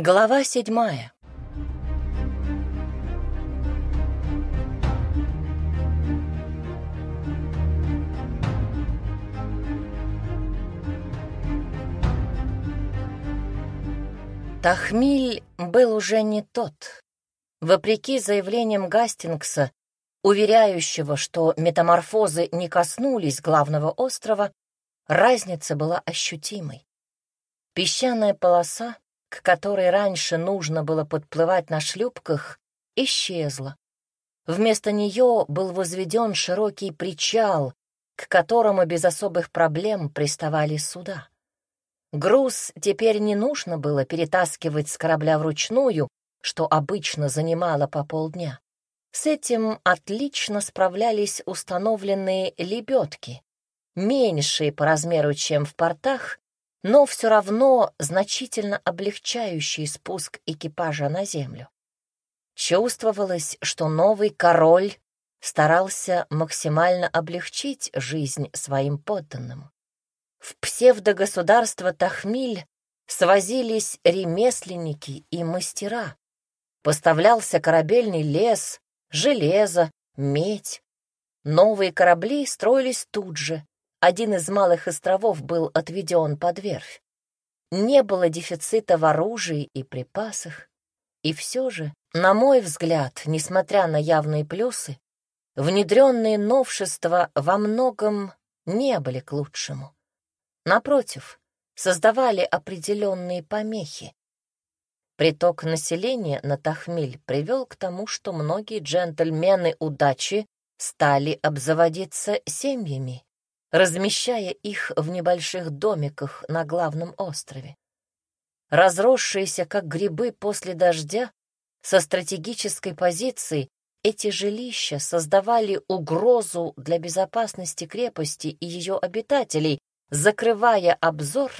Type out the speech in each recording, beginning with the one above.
Глава седьмая. Тахмиль был уже не тот. Вопреки заявлениям Гастингса, уверяющего, что метаморфозы не коснулись главного острова, разница была ощутимой. Песчаная полоса, к которой раньше нужно было подплывать на шлюпках, исчезла. Вместо нее был возведен широкий причал, к которому без особых проблем приставали суда. Груз теперь не нужно было перетаскивать с корабля вручную, что обычно занимало по полдня. С этим отлично справлялись установленные лебедки, меньшие по размеру, чем в портах, но все равно значительно облегчающие спуск экипажа на землю. Чувствовалось, что новый король старался максимально облегчить жизнь своим подданным. В псевдогосударство Тахмиль свозились ремесленники и мастера. Поставлялся корабельный лес, железо, медь. Новые корабли строились тут же. Один из малых островов был отведен под верфь. Не было дефицита в оружии и припасах. И все же, на мой взгляд, несмотря на явные плюсы, внедренные новшества во многом не были к лучшему. Напротив, создавали определенные помехи. Приток населения на Тахмиль привел к тому, что многие джентльмены удачи стали обзаводиться семьями, размещая их в небольших домиках на главном острове. Разросшиеся, как грибы после дождя, со стратегической позиции эти жилища создавали угрозу для безопасности крепости и ее обитателей, закрывая обзор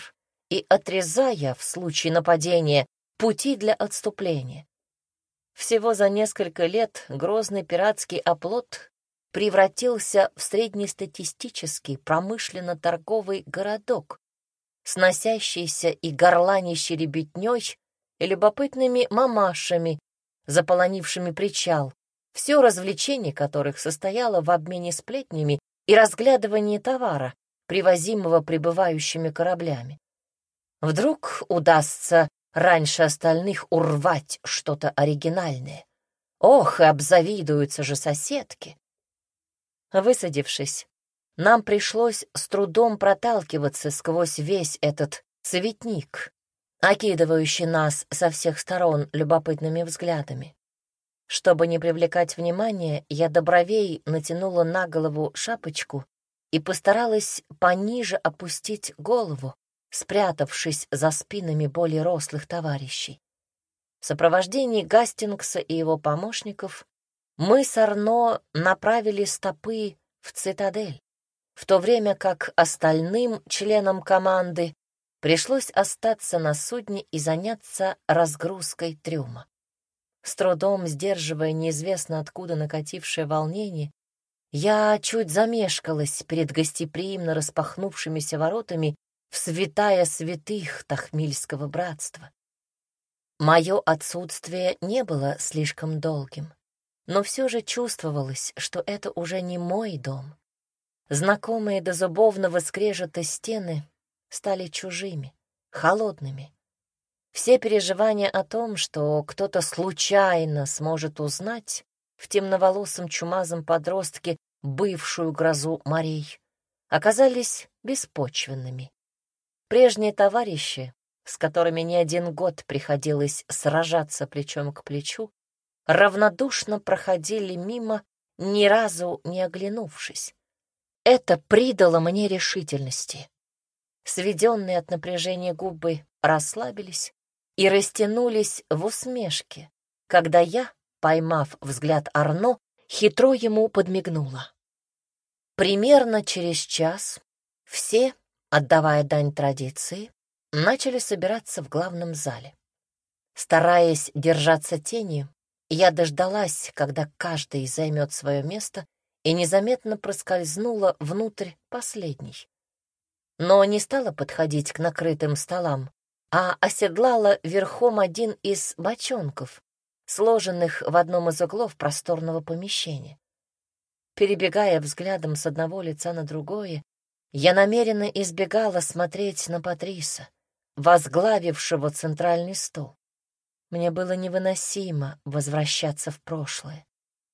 и отрезая в случае нападения пути для отступления. Всего за несколько лет грозный пиратский оплот превратился в среднестатистический промышленно-торговый городок, сносящийся и горланящий ребятнёй и любопытными мамашами, заполонившими причал, все развлечение которых состояло в обмене сплетнями и разглядывании товара, привозимого прибывающими кораблями. Вдруг удастся раньше остальных урвать что-то оригинальное. Ох, и обзавидуются же соседки. Высадившись, нам пришлось с трудом проталкиваться сквозь весь этот цветник, окидывающий нас со всех сторон любопытными взглядами. Чтобы не привлекать внимания, я до бровей натянула на голову шапочку и постаралась пониже опустить голову, спрятавшись за спинами более рослых товарищей. В сопровождении Гастингса и его помощников мы с Арно направили стопы в цитадель, в то время как остальным членам команды пришлось остаться на судне и заняться разгрузкой трюма. С трудом сдерживая неизвестно откуда накатившее волнение, я чуть замешкалась перед гостеприимно распахнувшимися воротами в святая святых Тахмильского братства. Мое отсутствие не было слишком долгим, но все же чувствовалось, что это уже не мой дом. Знакомые до зубовного скрежета стены стали чужими, холодными. Все переживания о том, что кто-то случайно сможет узнать, в темноволосом чумазом подростке бывшую грозу морей, оказались беспочвенными. Прежние товарищи, с которыми не один год приходилось сражаться плечом к плечу, равнодушно проходили мимо, ни разу не оглянувшись. Это придало мне решительности. Сведенные от напряжения губы расслабились и растянулись в усмешке, когда я, поймав взгляд Арно, хитро ему подмигнула. Примерно через час все, отдавая дань традиции, начали собираться в главном зале. Стараясь держаться тени, я дождалась, когда каждый займет свое место, и незаметно проскользнула внутрь последней. Но не стала подходить к накрытым столам, а оседлала верхом один из бочонков, сложенных в одном из углов просторного помещения. Перебегая взглядом с одного лица на другое, я намеренно избегала смотреть на Патриса, возглавившего центральный стол. Мне было невыносимо возвращаться в прошлое.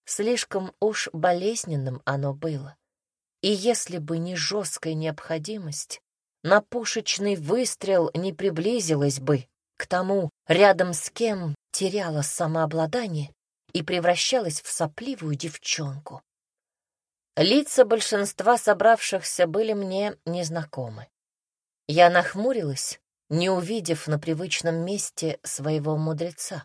Слишком уж болезненным оно было. И если бы не жесткая необходимость, на пушечный выстрел не приблизилась бы к тому, рядом с кем теряла самообладание и превращалась в сопливую девчонку. Лица большинства собравшихся были мне незнакомы. Я нахмурилась, не увидев на привычном месте своего мудреца.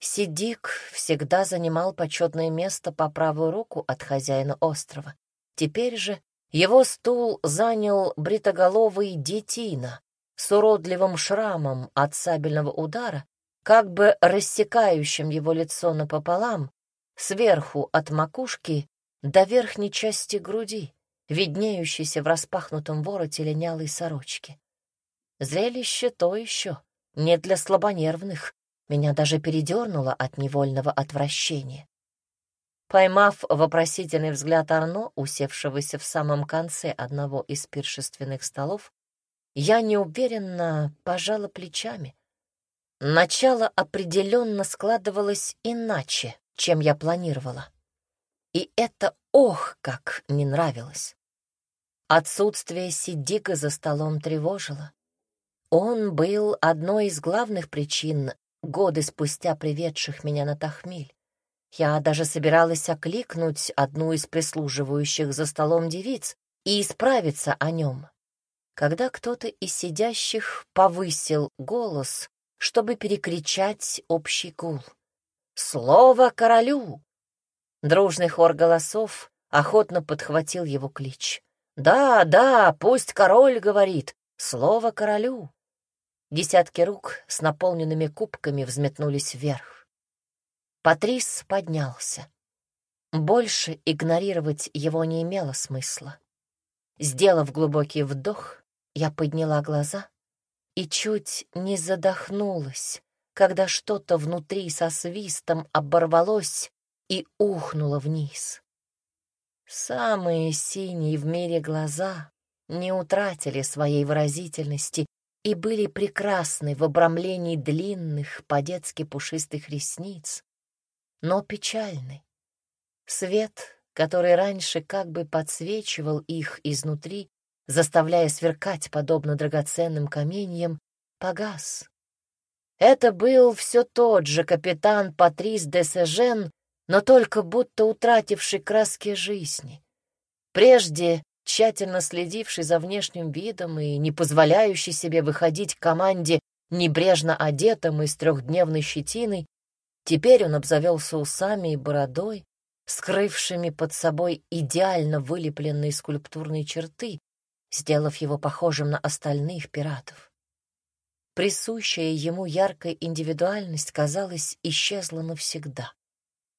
Сидик всегда занимал почетное место по правую руку от хозяина острова. Теперь же его стул занял бритоголовый детина с уродливым шрамом от сабельного удара, как бы рассекающим его лицо напополам, сверху от макушки до верхней части груди, виднеющейся в распахнутом вороте линялой сорочки. Зрелище то еще, не для слабонервных, меня даже передернуло от невольного отвращения. Поймав вопросительный взгляд Арно, усевшегося в самом конце одного из пиршественных столов, я неуверенно пожала плечами. Начало определенно складывалось иначе, чем я планировала. И это ох, как не нравилось. Отсутствие Сидика за столом тревожило. Он был одной из главных причин, годы спустя приведших меня на Тахмиль. Я даже собиралась окликнуть одну из прислуживающих за столом девиц и исправиться о нем, когда кто-то из сидящих повысил голос, чтобы перекричать общий гул. «Слово королю!» Дружный хор голосов охотно подхватил его клич. «Да, да, пусть король говорит! Слово королю!» Десятки рук с наполненными кубками взметнулись вверх. Патрис поднялся. Больше игнорировать его не имело смысла. Сделав глубокий вдох, я подняла глаза и чуть не задохнулась, когда что-то внутри со свистом оборвалось и ухнуло вниз. Самые синие в мире глаза не утратили своей выразительности и были прекрасны в обрамлении длинных, по-детски пушистых ресниц, но печальны. Свет, который раньше как бы подсвечивал их изнутри, заставляя сверкать подобно драгоценным каменьям, погас. Это был все тот же капитан Патрис де Сежен, но только будто утративший краски жизни. Прежде тщательно следивший за внешним видом и не позволяющий себе выходить к команде небрежно одетым и с трехдневной щетиной, Теперь он обзавелся усами и бородой, скрывшими под собой идеально вылепленные скульптурные черты, сделав его похожим на остальных пиратов. Присущая ему яркая индивидуальность, казалось, исчезла навсегда.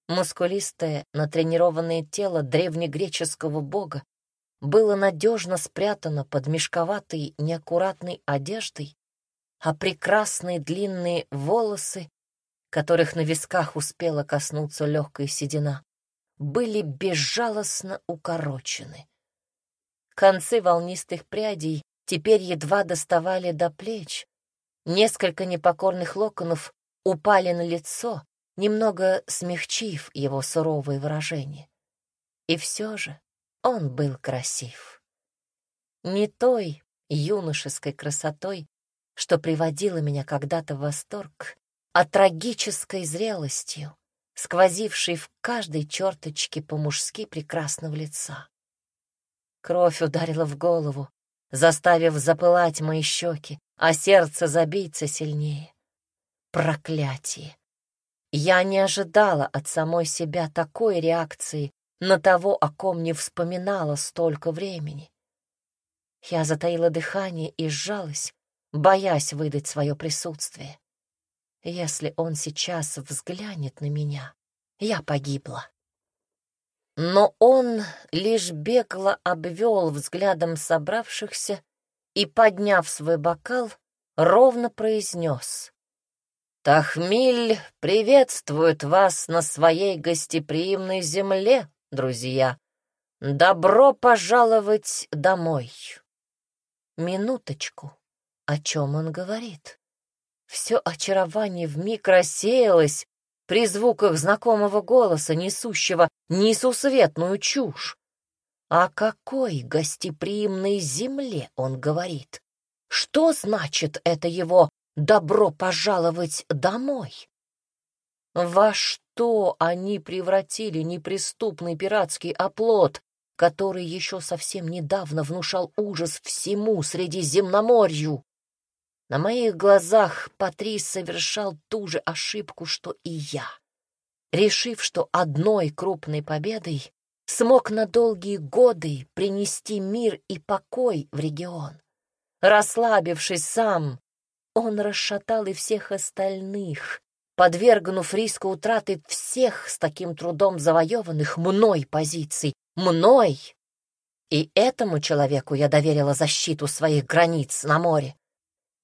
Мускулистое, натренированное тело древнегреческого бога было надежно спрятано под мешковатой, неаккуратной одеждой, а прекрасные длинные волосы которых на висках успела коснуться легкая седина, были безжалостно укорочены. Концы волнистых прядей теперь едва доставали до плеч. Несколько непокорных локонов упали на лицо, немного смягчив его суровое выражение. И все же он был красив. Не той юношеской красотой, что приводила меня когда-то в восторг, а трагической зрелостью, сквозившей в каждой черточке по-мужски прекрасного лица. Кровь ударила в голову, заставив запылать мои щеки, а сердце забиться сильнее. Проклятие! Я не ожидала от самой себя такой реакции на того, о ком не вспоминала столько времени. Я затаила дыхание и сжалась, боясь выдать свое присутствие. Если он сейчас взглянет на меня, я погибла. Но он лишь бегло обвел взглядом собравшихся и, подняв свой бокал, ровно произнес. «Тахмиль приветствует вас на своей гостеприимной земле, друзья. Добро пожаловать домой». Минуточку. О чем он говорит? Все очарование вмиг рассеялось при звуках знакомого голоса, несущего несусветную чушь. О какой гостеприимной земле он говорит? Что значит это его «добро пожаловать домой»? Во что они превратили неприступный пиратский оплот, который еще совсем недавно внушал ужас всему Средиземноморью? На моих глазах Патрис совершал ту же ошибку, что и я. Решив, что одной крупной победой смог на долгие годы принести мир и покой в регион. Расслабившись сам, он расшатал и всех остальных, подвергнув риску утраты всех с таким трудом завоеванных мной позиций. Мной! И этому человеку я доверила защиту своих границ на море.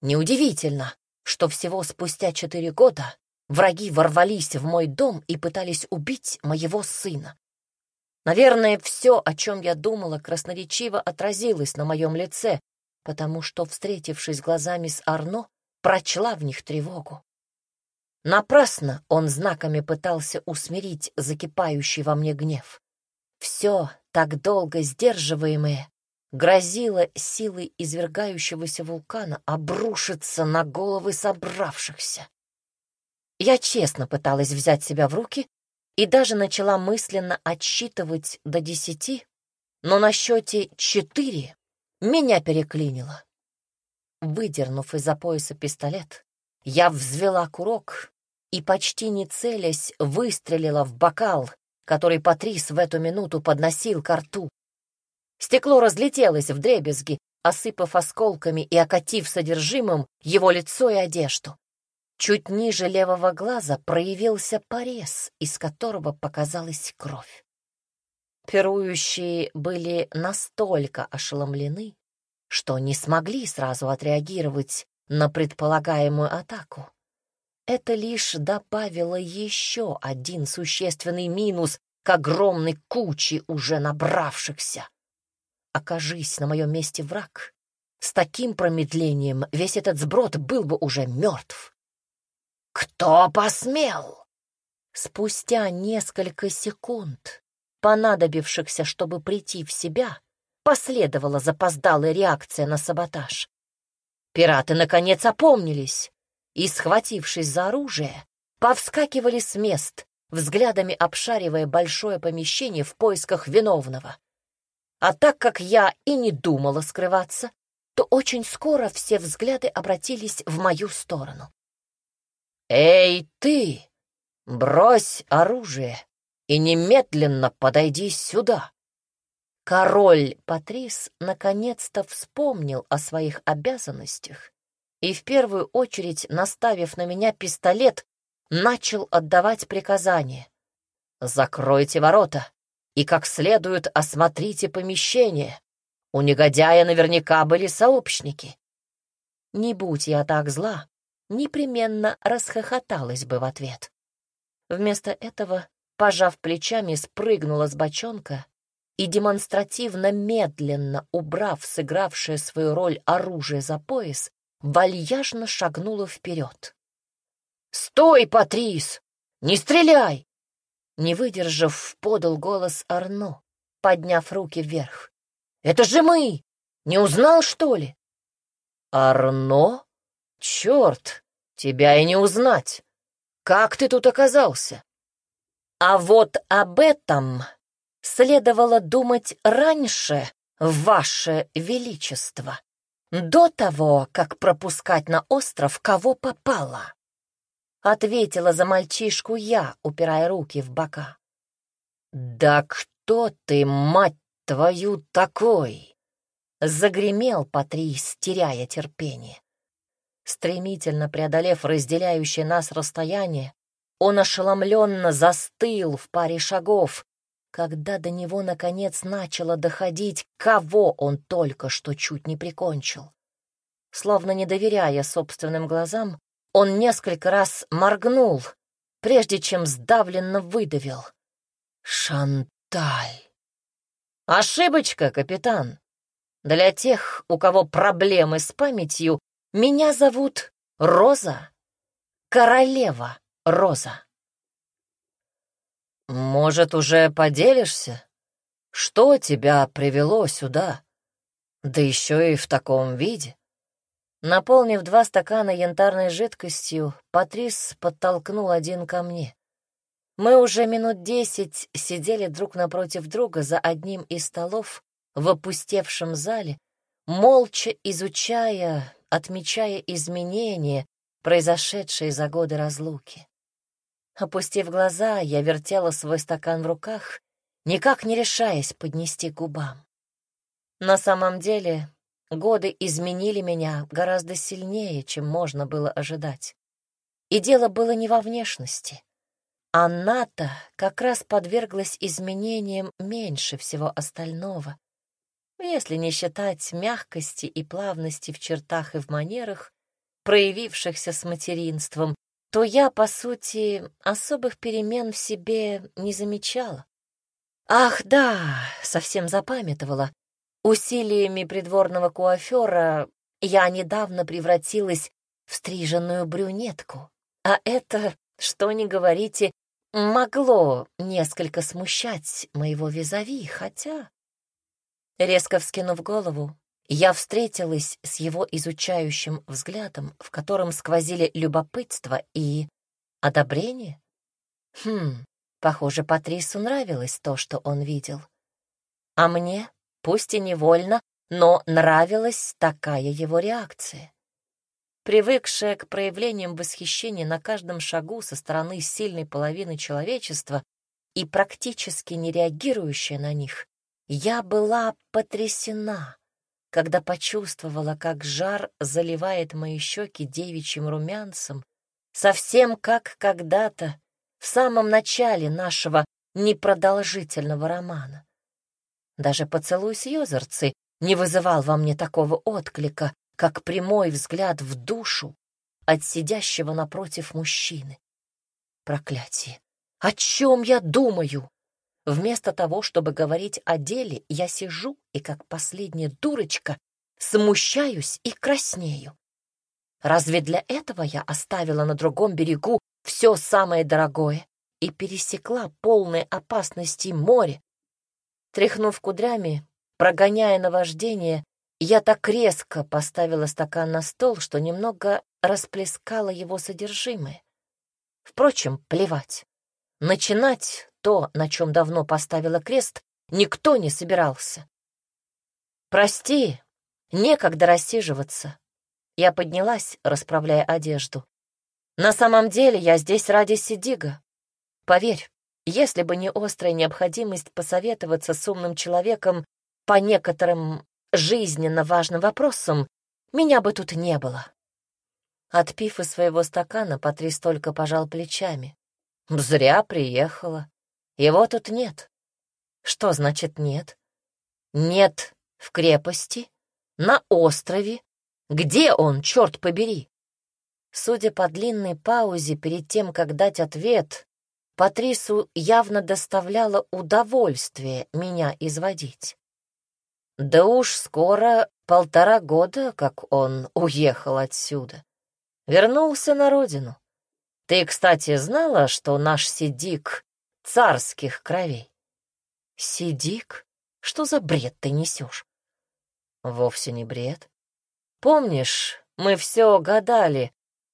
Неудивительно, что всего спустя четыре года враги ворвались в мой дом и пытались убить моего сына. Наверное, все, о чем я думала, красноречиво отразилось на моем лице, потому что, встретившись глазами с Арно, прочла в них тревогу. Напрасно он знаками пытался усмирить закипающий во мне гнев. Все, так долго сдерживаемое, грозило силой извергающегося вулкана обрушиться на головы собравшихся. Я честно пыталась взять себя в руки и даже начала мысленно отсчитывать до десяти, но на счете четыре меня переклинило. Выдернув из-за пояса пистолет, я взвела курок и, почти не целясь, выстрелила в бокал, который Патрис в эту минуту подносил ко рту. Стекло разлетелось в дребезги, осыпав осколками и окатив содержимым его лицо и одежду. Чуть ниже левого глаза проявился порез, из которого показалась кровь. Пирующие были настолько ошеломлены, что не смогли сразу отреагировать на предполагаемую атаку. Это лишь добавило еще один существенный минус к огромной куче уже набравшихся. Окажись на моем месте враг, с таким промедлением весь этот сброд был бы уже мертв. «Кто посмел?» Спустя несколько секунд, понадобившихся, чтобы прийти в себя, последовала запоздалая реакция на саботаж. Пираты, наконец, опомнились и, схватившись за оружие, повскакивали с мест, взглядами обшаривая большое помещение в поисках виновного. А так как я и не думала скрываться, то очень скоро все взгляды обратились в мою сторону. «Эй, ты! Брось оружие и немедленно подойди сюда!» Король Патрис наконец-то вспомнил о своих обязанностях и, в первую очередь, наставив на меня пистолет, начал отдавать приказания. «Закройте ворота и как следует осмотрите помещение. У негодяя наверняка были сообщники. Не будь я так зла, непременно расхохоталась бы в ответ. Вместо этого, пожав плечами, спрыгнула с бочонка и, демонстративно медленно убрав сыгравшее свою роль оружие за пояс, вальяжно шагнула вперед. «Стой, Патрис! Не стреляй!» Не выдержав, подал голос Арно, подняв руки вверх. «Это же мы! Не узнал, что ли?» «Арно? Черт, тебя и не узнать! Как ты тут оказался?» «А вот об этом следовало думать раньше, Ваше Величество, до того, как пропускать на остров кого попало». Ответила за мальчишку я, упирая руки в бока. «Да кто ты, мать твою, такой?» Загремел Патрис, теряя терпение. Стремительно преодолев разделяющее нас расстояние, он ошеломленно застыл в паре шагов, когда до него, наконец, начало доходить, кого он только что чуть не прикончил. Словно не доверяя собственным глазам, он несколько раз моргнул, прежде чем сдавленно выдавил. «Шанталь!» «Ошибочка, капитан. Для тех, у кого проблемы с памятью, меня зовут Роза. Королева Роза». «Может, уже поделишься? Что тебя привело сюда? Да еще и в таком виде?» Наполнив два стакана янтарной жидкостью, Патрис подтолкнул один ко мне. Мы уже минут десять сидели друг напротив друга за одним из столов в опустевшем зале, молча изучая, отмечая изменения, произошедшие за годы разлуки. Опустив глаза, я вертела свой стакан в руках, никак не решаясь поднести к губам. На самом деле, Годы изменили меня гораздо сильнее, чем можно было ожидать. И дело было не во внешности. Она-то как раз подверглась изменениям меньше всего остального. Если не считать мягкости и плавности в чертах и в манерах, проявившихся с материнством, то я, по сути, особых перемен в себе не замечала. Ах, да, совсем запамятовала. Усилиями придворного куафера я недавно превратилась в стриженную брюнетку. А это, что ни говорите, могло несколько смущать моего визави, хотя... Резко вскинув голову, я встретилась с его изучающим взглядом, в котором сквозили любопытство и одобрение. Хм, похоже, Патрису нравилось то, что он видел. А мне Пусть и невольно, но нравилась такая его реакция. Привыкшая к проявлениям восхищения на каждом шагу со стороны сильной половины человечества и практически не реагирующая на них, я была потрясена, когда почувствовала, как жар заливает мои щеки девичьим румянцем, совсем как когда-то, в самом начале нашего непродолжительного романа. Даже поцелуй с Йозерцы не вызывал во мне такого отклика, как прямой взгляд в душу от сидящего напротив мужчины. Проклятие! О чем я думаю? Вместо того, чтобы говорить о деле, я сижу и, как последняя дурочка, смущаюсь и краснею. Разве для этого я оставила на другом берегу все самое дорогое и пересекла полное опасности море, Тряхнув кудрями, прогоняя наваждение, я так резко поставила стакан на стол, что немного расплескала его содержимое. Впрочем, плевать. Начинать то, на чем давно поставила крест, никто не собирался. «Прости, некогда рассиживаться». Я поднялась, расправляя одежду. «На самом деле я здесь ради Сидига. Поверь, если бы не острая необходимость посоветоваться с умным человеком по некоторым жизненно важным вопросам, меня бы тут не было. Отпив из своего стакана, Патрис только пожал плечами. Зря приехала. Его тут нет. Что значит нет? Нет в крепости, на острове. Где он, черт побери? Судя по длинной паузе перед тем, как дать ответ, Патрису явно доставляло удовольствие меня изводить. Да уж скоро полтора года, как он уехал отсюда. Вернулся на родину. Ты, кстати, знала, что наш Сидик царских кровей? Сидик? Что за бред ты несешь? Вовсе не бред. Помнишь, мы все гадали,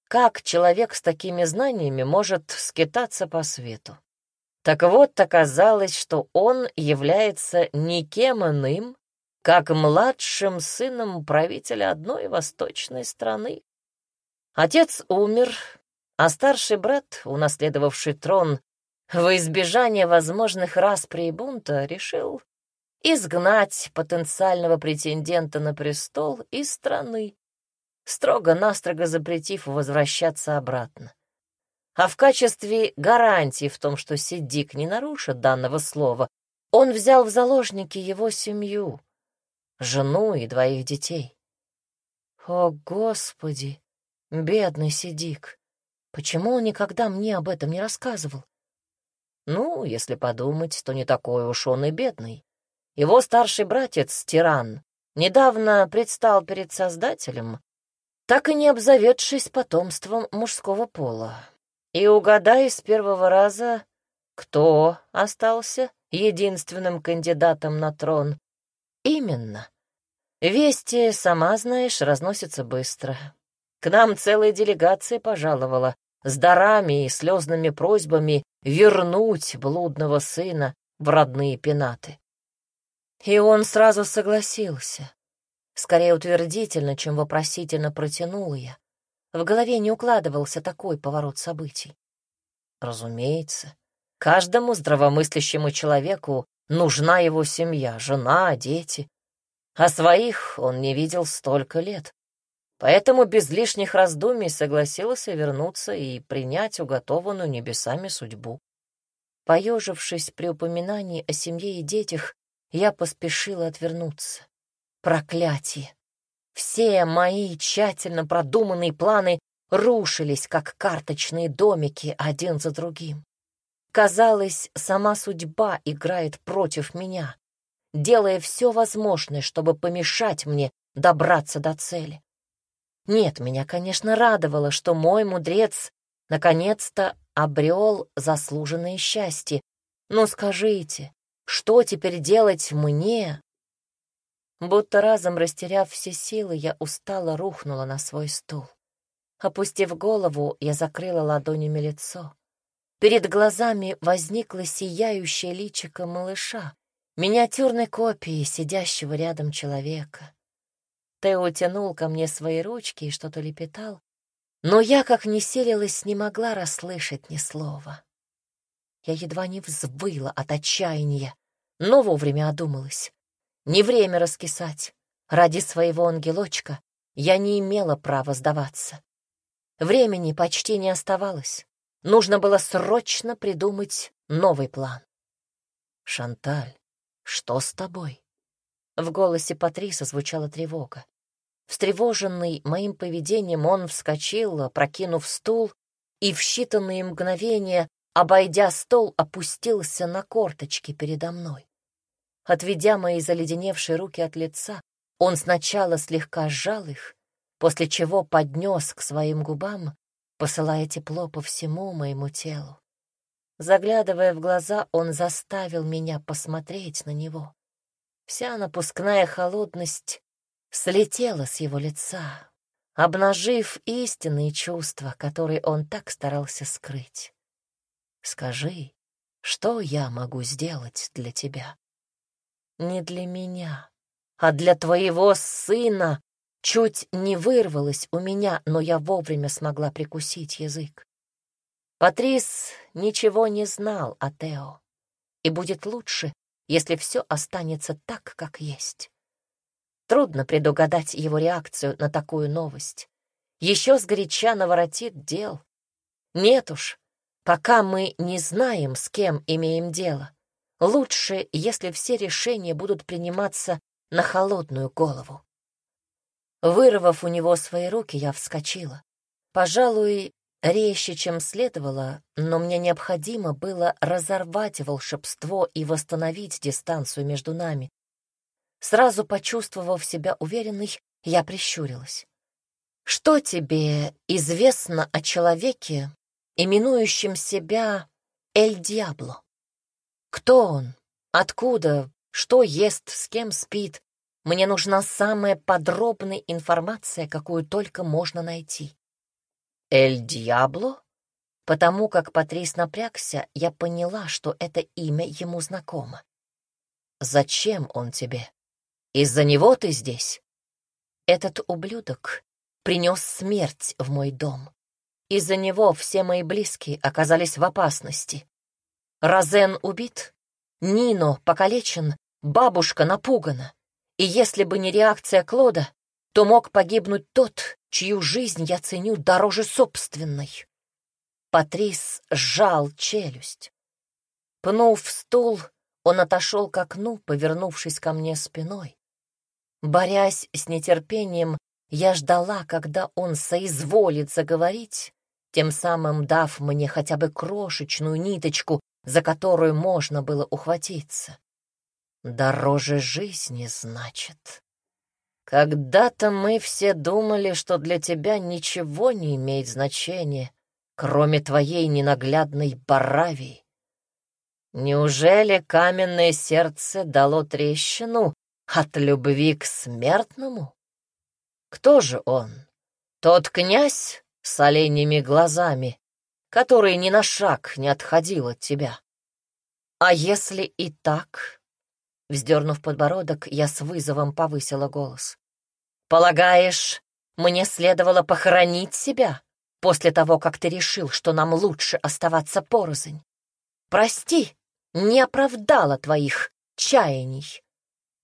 как человек с такими знаниями может скитаться по свету? Так вот, оказалось, что он является никем иным, как младшим сыном правителя одной восточной страны. Отец умер, а старший брат, унаследовавший трон, во избежание возможных распри и бунта, решил изгнать потенциального претендента на престол из страны строго-настрого запретив возвращаться обратно. А в качестве гарантии в том, что Сиддик не нарушит данного слова, он взял в заложники его семью, жену и двоих детей. О, Господи! Бедный Сидик! Почему он никогда мне об этом не рассказывал? Ну, если подумать, то не такой уж он и бедный. Его старший братец, Тиран, недавно предстал перед Создателем, так и не обзаведшись потомством мужского пола. И угадай с первого раза, кто остался единственным кандидатом на трон. Именно. Вести, сама знаешь, разносятся быстро. К нам целая делегация пожаловала с дарами и слезными просьбами вернуть блудного сына в родные пенаты. И он сразу согласился. Скорее утвердительно, чем вопросительно протянула я. В голове не укладывался такой поворот событий. Разумеется, каждому здравомыслящему человеку нужна его семья, жена, дети. А своих он не видел столько лет. Поэтому без лишних раздумий согласился вернуться и принять уготованную небесами судьбу. Поежившись при упоминании о семье и детях, я поспешила отвернуться. Проклятие! Все мои тщательно продуманные планы рушились, как карточные домики, один за другим. Казалось, сама судьба играет против меня, делая все возможное, чтобы помешать мне добраться до цели. Нет, меня, конечно, радовало, что мой мудрец наконец-то обрел заслуженное счастье. Но скажите, что теперь делать мне, Будто разом растеряв все силы, я устало рухнула на свой стул. Опустив голову, я закрыла ладонями лицо. Перед глазами возникло сияющее личико малыша, миниатюрной копии сидящего рядом человека. Тео тянул ко мне свои ручки и что-то лепетал, но я, как ни селилась, не могла расслышать ни слова. Я едва не взвыла от отчаяния, но вовремя одумалась. Не время раскисать. Ради своего ангелочка я не имела права сдаваться. Времени почти не оставалось. Нужно было срочно придумать новый план. «Шанталь, что с тобой?» В голосе Патриса звучала тревога. Встревоженный моим поведением, он вскочил, прокинув стул, и в считанные мгновения, обойдя стол, опустился на корточки передо мной. Отведя мои заледеневшие руки от лица, он сначала слегка сжал их, после чего поднес к своим губам, посылая тепло по всему моему телу. Заглядывая в глаза, он заставил меня посмотреть на него. Вся напускная холодность слетела с его лица, обнажив истинные чувства, которые он так старался скрыть. «Скажи, что я могу сделать для тебя?» не для меня, а для твоего сына. Чуть не вырвалось у меня, но я вовремя смогла прикусить язык. Патрис ничего не знал о Тео, и будет лучше, если все останется так, как есть. Трудно предугадать его реакцию на такую новость. Еще сгоряча наворотит дел. Нет уж, пока мы не знаем, с кем имеем дело. Лучше, если все решения будут приниматься на холодную голову. Вырвав у него свои руки, я вскочила. Пожалуй, резче, чем следовало, но мне необходимо было разорвать волшебство и восстановить дистанцию между нами. Сразу почувствовав себя уверенной, я прищурилась. «Что тебе известно о человеке, именующем себя Эль Диабло?» Кто он? Откуда? Что ест? С кем спит? Мне нужна самая подробная информация, какую только можно найти. «Эль Диабло?» Потому как Патрис напрягся, я поняла, что это имя ему знакомо. «Зачем он тебе? Из-за него ты здесь?» Этот ублюдок принес смерть в мой дом. Из-за него все мои близкие оказались в опасности. Розен убит, Нино покалечен, бабушка напугана. И если бы не реакция Клода, то мог погибнуть тот, чью жизнь я ценю дороже собственной. Патрис сжал челюсть. Пнув стул, он отошел к окну, повернувшись ко мне спиной. Борясь с нетерпением, Я ждала, когда он соизволит заговорить, тем самым дав мне хотя бы крошечную ниточку, за которую можно было ухватиться. Дороже жизни, значит. Когда-то мы все думали, что для тебя ничего не имеет значения, кроме твоей ненаглядной Баравии. Неужели каменное сердце дало трещину от любви к смертному? Кто же он? Тот князь с оленями глазами, который ни на шаг не отходил от тебя. А если и так? Вздернув подбородок, я с вызовом повысила голос. Полагаешь, мне следовало похоронить себя после того, как ты решил, что нам лучше оставаться порознь? Прости, не оправдала твоих чаяний.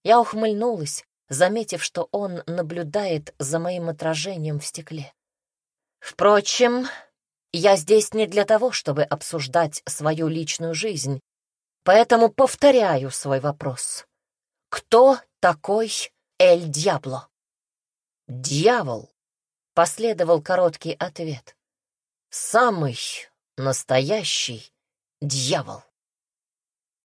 Я ухмыльнулась, заметив, что он наблюдает за моим отражением в стекле. Впрочем, я здесь не для того, чтобы обсуждать свою личную жизнь, поэтому повторяю свой вопрос. Кто такой Эль Дьябло? Дьявол, последовал короткий ответ. Самый настоящий дьявол.